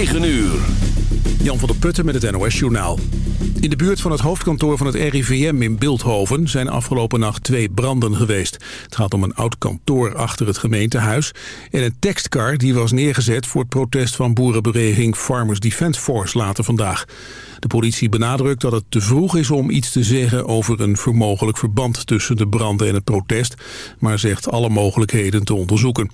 9 uur. Jan van der Putten met het NOS-journaal. In de buurt van het hoofdkantoor van het RIVM in Beeldhoven... zijn afgelopen nacht twee branden geweest. Het gaat om een oud kantoor achter het gemeentehuis... en een tekstkar die was neergezet voor het protest van boerenbeweging Farmers Defence Force later vandaag. De politie benadrukt dat het te vroeg is om iets te zeggen over een vermogelijk verband tussen de branden en het protest, maar zegt alle mogelijkheden te onderzoeken.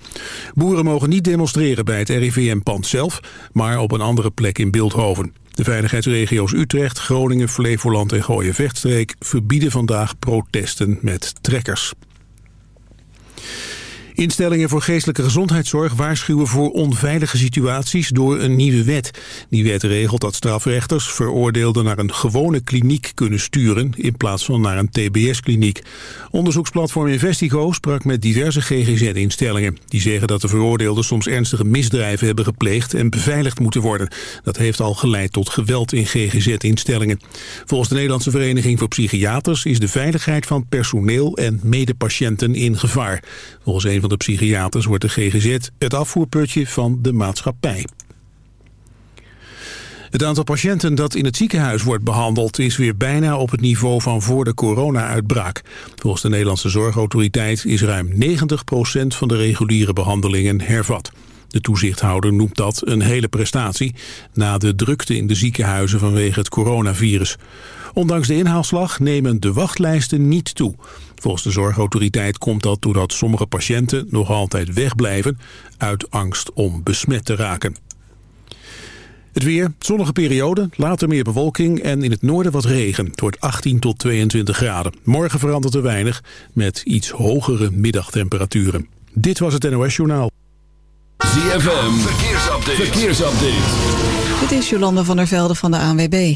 Boeren mogen niet demonstreren bij het RIVM-pand zelf, maar op een andere plek in Beeldhoven. De veiligheidsregio's Utrecht, Groningen, Flevoland en Gooien-Vechtstreek verbieden vandaag protesten met trekkers. Instellingen voor geestelijke gezondheidszorg waarschuwen voor onveilige situaties door een nieuwe wet. Die wet regelt dat strafrechters veroordeelden naar een gewone kliniek kunnen sturen in plaats van naar een tbs-kliniek. Onderzoeksplatform Investigo sprak met diverse GGZ-instellingen. Die zeggen dat de veroordeelden soms ernstige misdrijven hebben gepleegd en beveiligd moeten worden. Dat heeft al geleid tot geweld in GGZ-instellingen. Volgens de Nederlandse Vereniging voor Psychiaters is de veiligheid van personeel en medepatiënten in gevaar. Volgens een van de psychiaters wordt de GGZ het afvoerputje van de maatschappij. Het aantal patiënten dat in het ziekenhuis wordt behandeld... is weer bijna op het niveau van voor de corona-uitbraak. Volgens de Nederlandse Zorgautoriteit is ruim 90% van de reguliere behandelingen hervat. De toezichthouder noemt dat een hele prestatie... na de drukte in de ziekenhuizen vanwege het coronavirus. Ondanks de inhaalslag nemen de wachtlijsten niet toe. Volgens de zorgautoriteit komt dat doordat sommige patiënten nog altijd wegblijven... uit angst om besmet te raken. Het weer, zonnige periode, later meer bewolking en in het noorden wat regen. Het wordt 18 tot 22 graden. Morgen verandert er weinig met iets hogere middagtemperaturen. Dit was het NOS Journaal. ZFM, verkeersupdate. verkeersupdate. Dit is Jolanda van der Velde van de ANWB.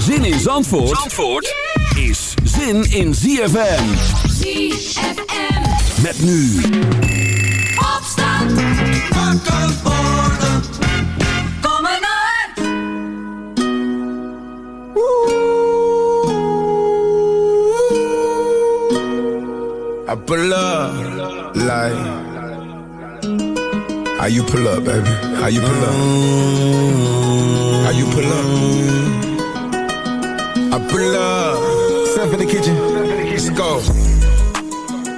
Zin in Zandvoort, Zandvoort is zin in ZFM. ZFM. Met nu. Opstand. Wakker worden. Kom maar naar. I pull up like How you pull up, baby? How you pull up? How you pull up? Pull up. Step in the kitchen. Let's go.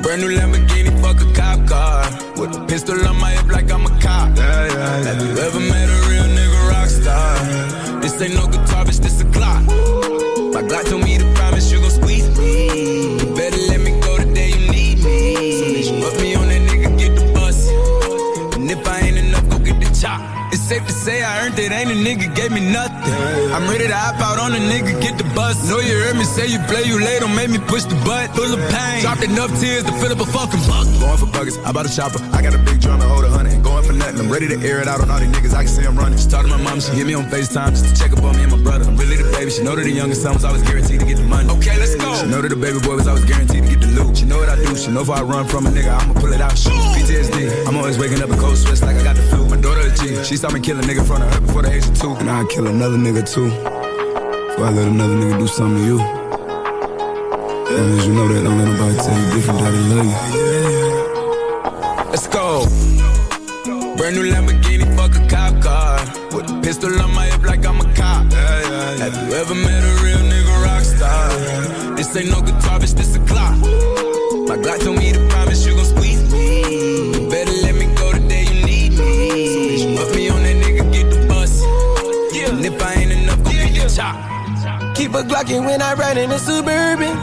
Brand new Lamborghini, fuck a cop car. With a pistol on my hip like I'm a cop. Yeah, yeah, yeah. Have you ever met a real nigga rock star? This ain't no guitar, bitch, this a Glock. My Glock told me to promise you gon' squeeze me. You better let me go the day you need me. So bitch, put me on that nigga, get the bus. And if I ain't enough, go get the chop. It's safe to say I earned it, ain't a nigga gave me nothing. I'm ready to hop out on a nigga, get the bus. Know you heard me say you play, you late, don't make me push the butt. Full of pain, dropped enough tears to fill up a fucking bucket. Going for buckets, I bought a chopper. I got a big drum to hold a hundred. Going for nothing, I'm ready to air it out on all these niggas. I can see I'm running. She talked to my mom, she hit me on FaceTime just to check up on me and my brother. I'm really the baby, she know that the youngest son was always guaranteed to get the money. Okay, let's go. She know that the baby boy was always guaranteed to get the loot. She know what I do, she know if I run from a nigga, I'ma pull it out. Shoot. PTSD, I'm always waking up in cold sweats like I got the flu. My daughter a G, she saw me kill a nigga in front of her before the age of two. And I'd kill another nigga too. Before I let another nigga do something to you. Long as you know that, don't let nobody tell you different that they love you. Let's go. Brand new Lamborghini, fuck a cop car. With a pistol on my hip like I'm a cop. Have you ever met a real nigga rock star? This ain't no guitar, bitch, this a clock. My Glock told me to promise you gon' squeeze me. Top. Keep a Glockin' when I ride in the Suburban.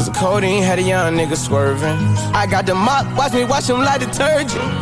So codeine had a young nigga swerving. I got the mop, watch me wash him like detergent.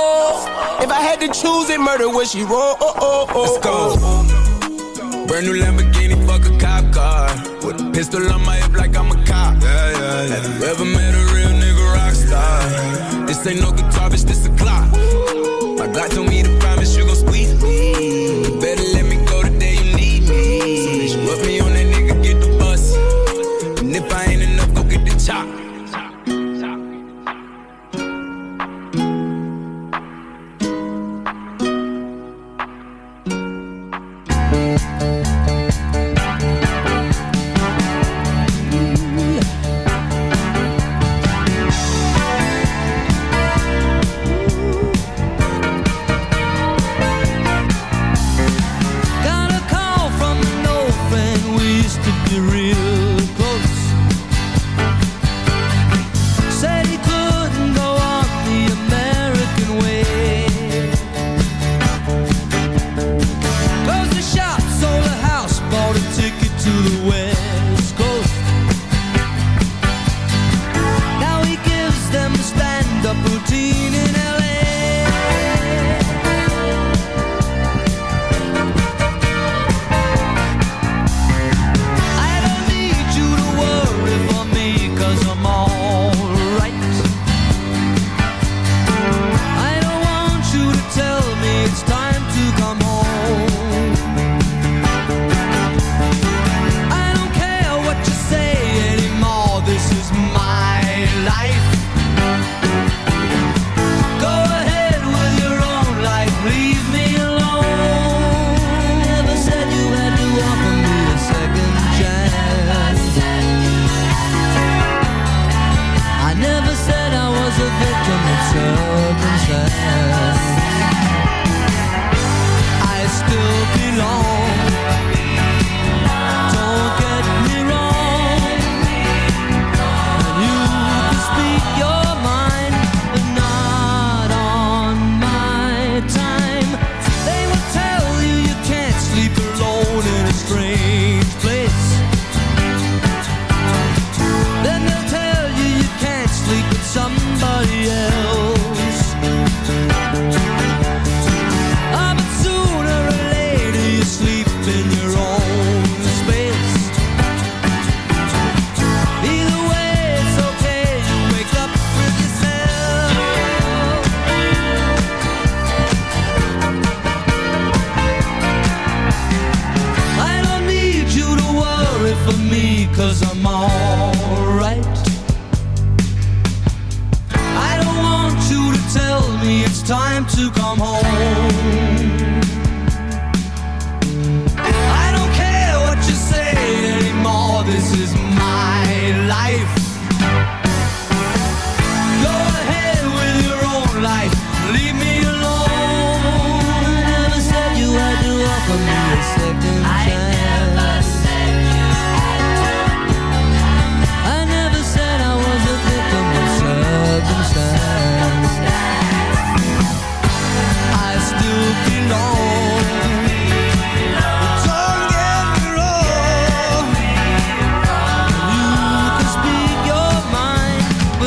Oh, if I had to choose it, murder would she oh, roll? Oh, oh, oh, Let's go. Brand new Lamborghini, fuck a cop car. With a pistol on my hip like I'm a cop. Yeah, yeah, yeah. Have you ever met a real nigga rock star? This ain't no guitar, bitch, this a clock. My God told me to promise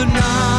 Not.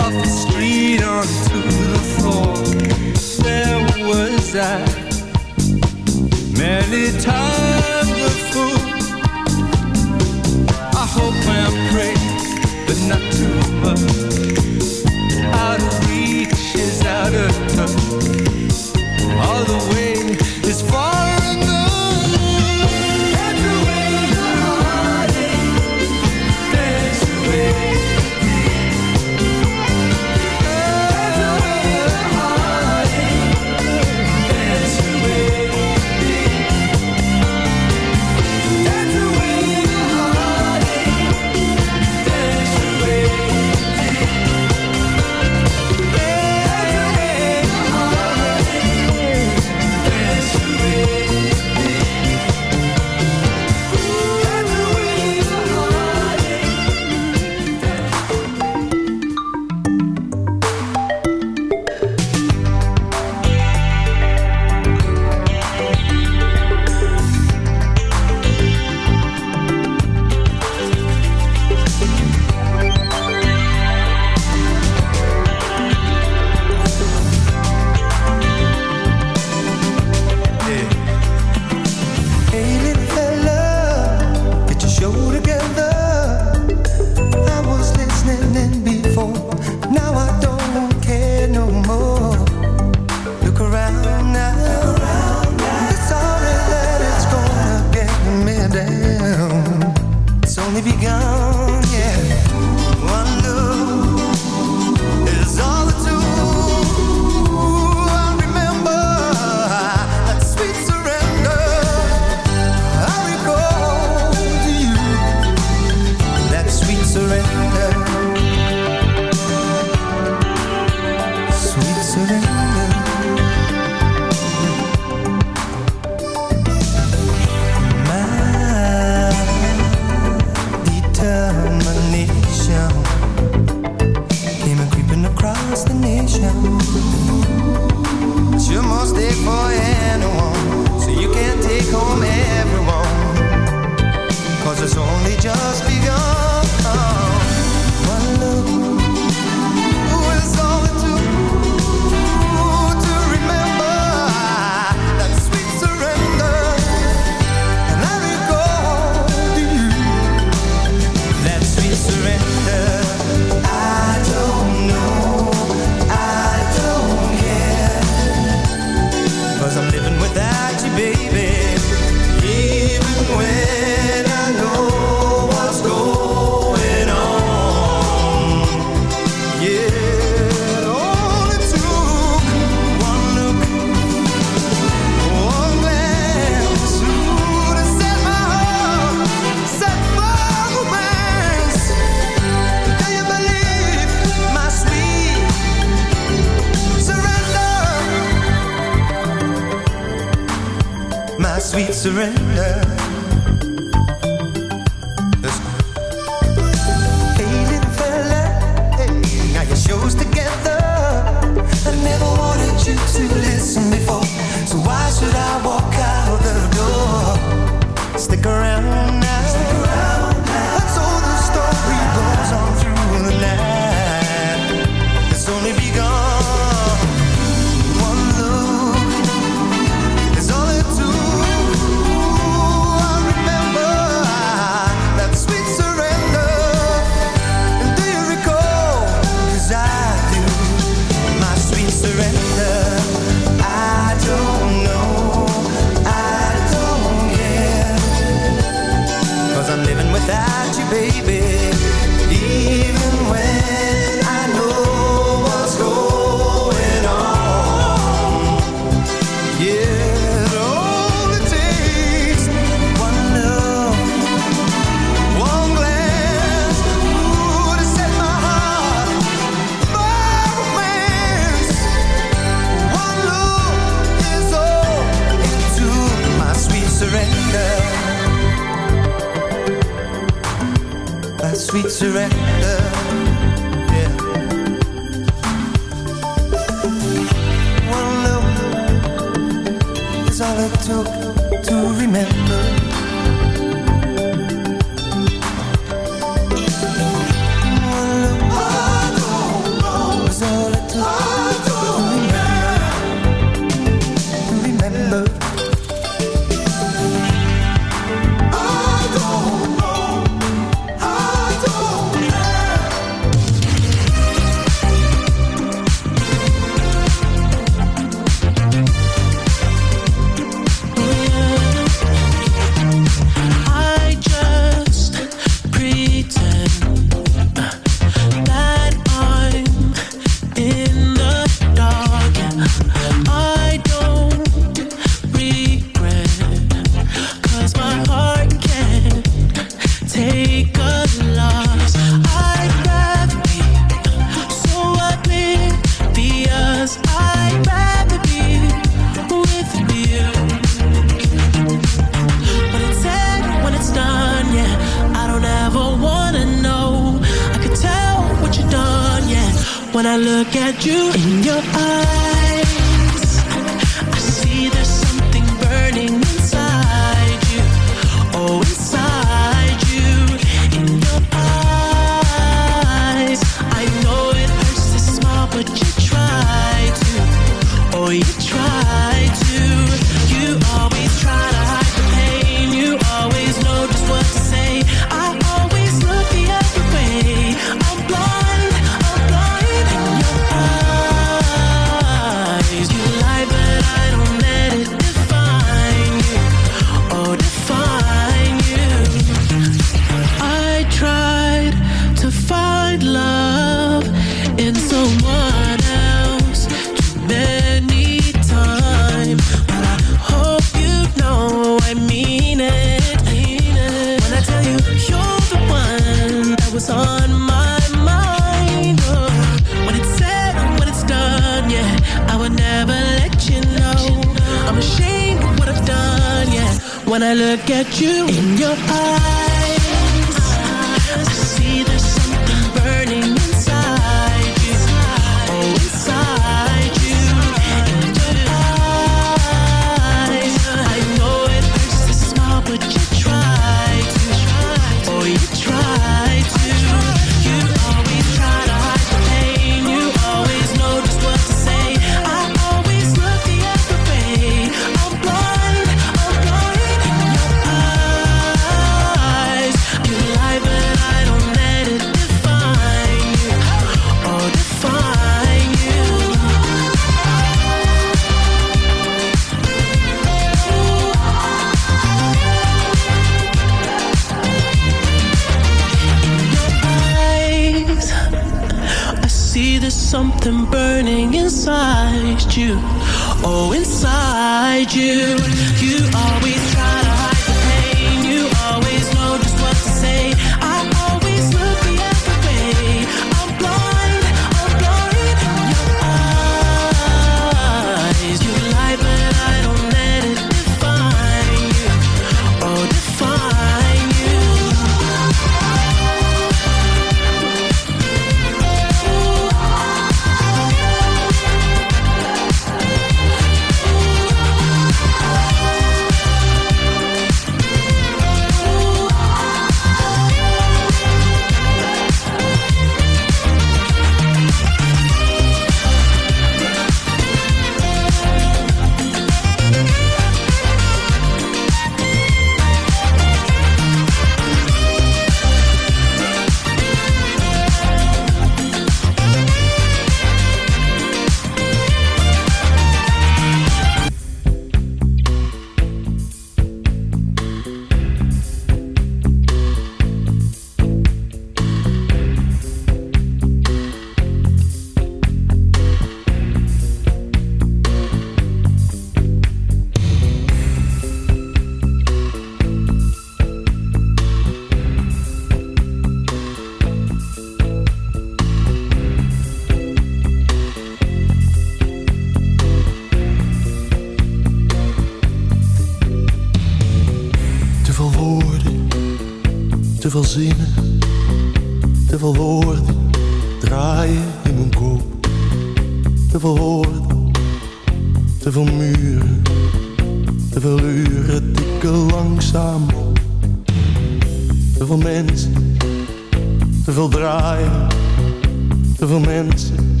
Te veel mensen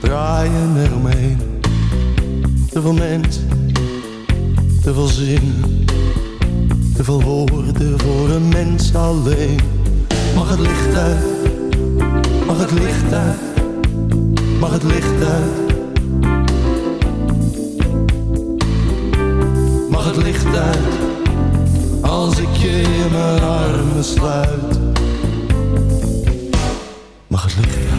draaien eromheen. Te veel mensen, te veel zinnen. Te veel woorden voor een mens alleen. Mag het licht uit, mag het licht uit, mag het licht uit. Mag het licht uit, als ik je in mijn armen sluit. Mag het licht uit.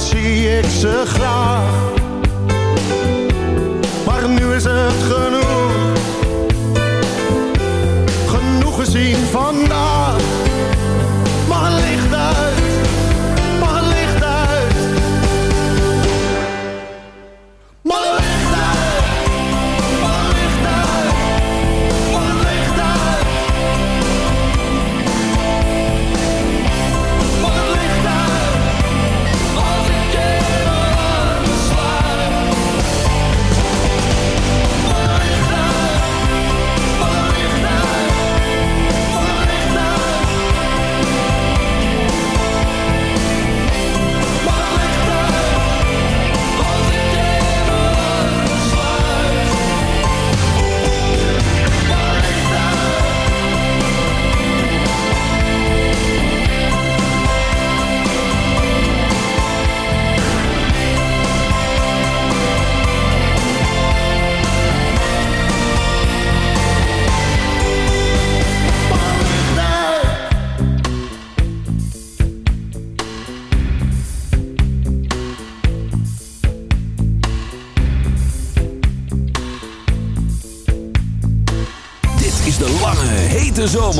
zie ik ze graag.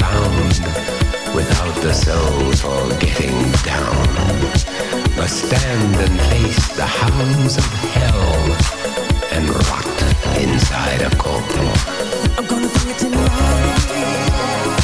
pound without the soul for getting down. Must stand and face the hounds of hell and rot inside a corporal. I'm gonna bring it tonight.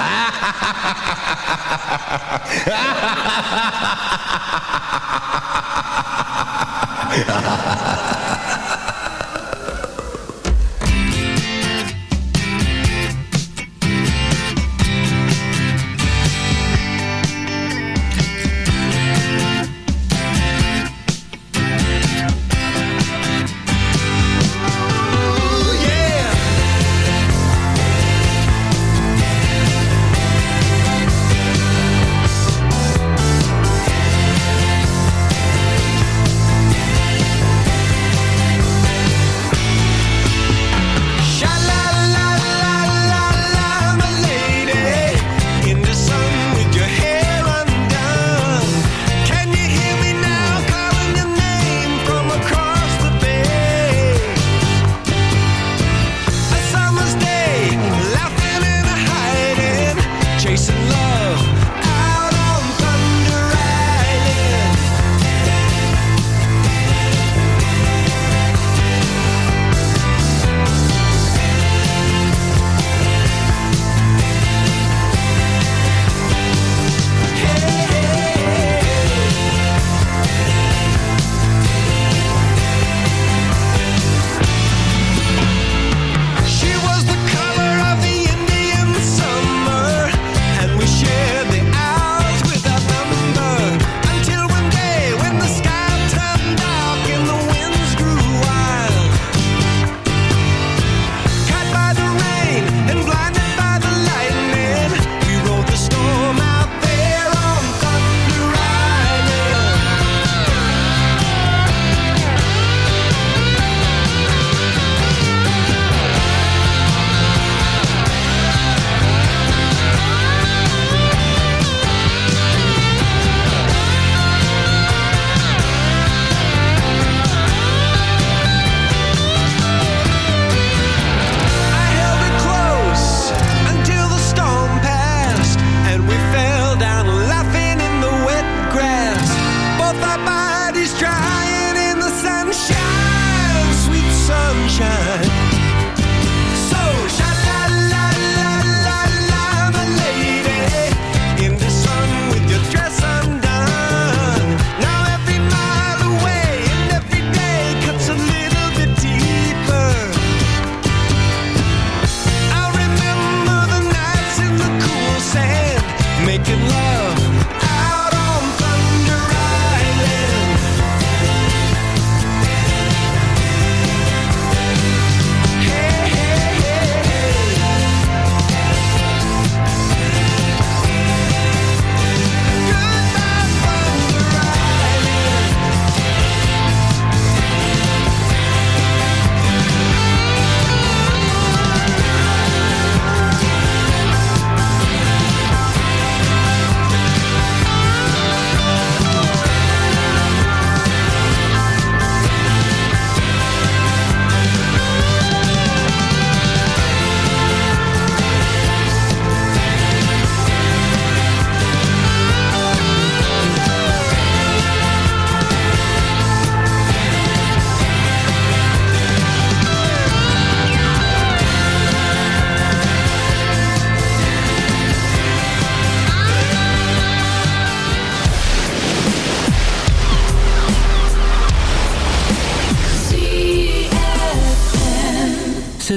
ハハハハ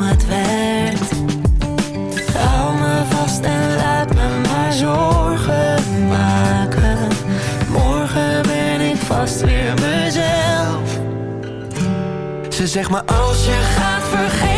Het werkt Hou me vast en laat me maar zorgen maken. Morgen ben ik vast weer mezelf. Ze zegt maar als je gaat vergeet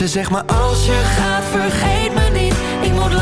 Ze zegt maar als je gaat vergeet me niet. Ik moet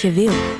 je wil.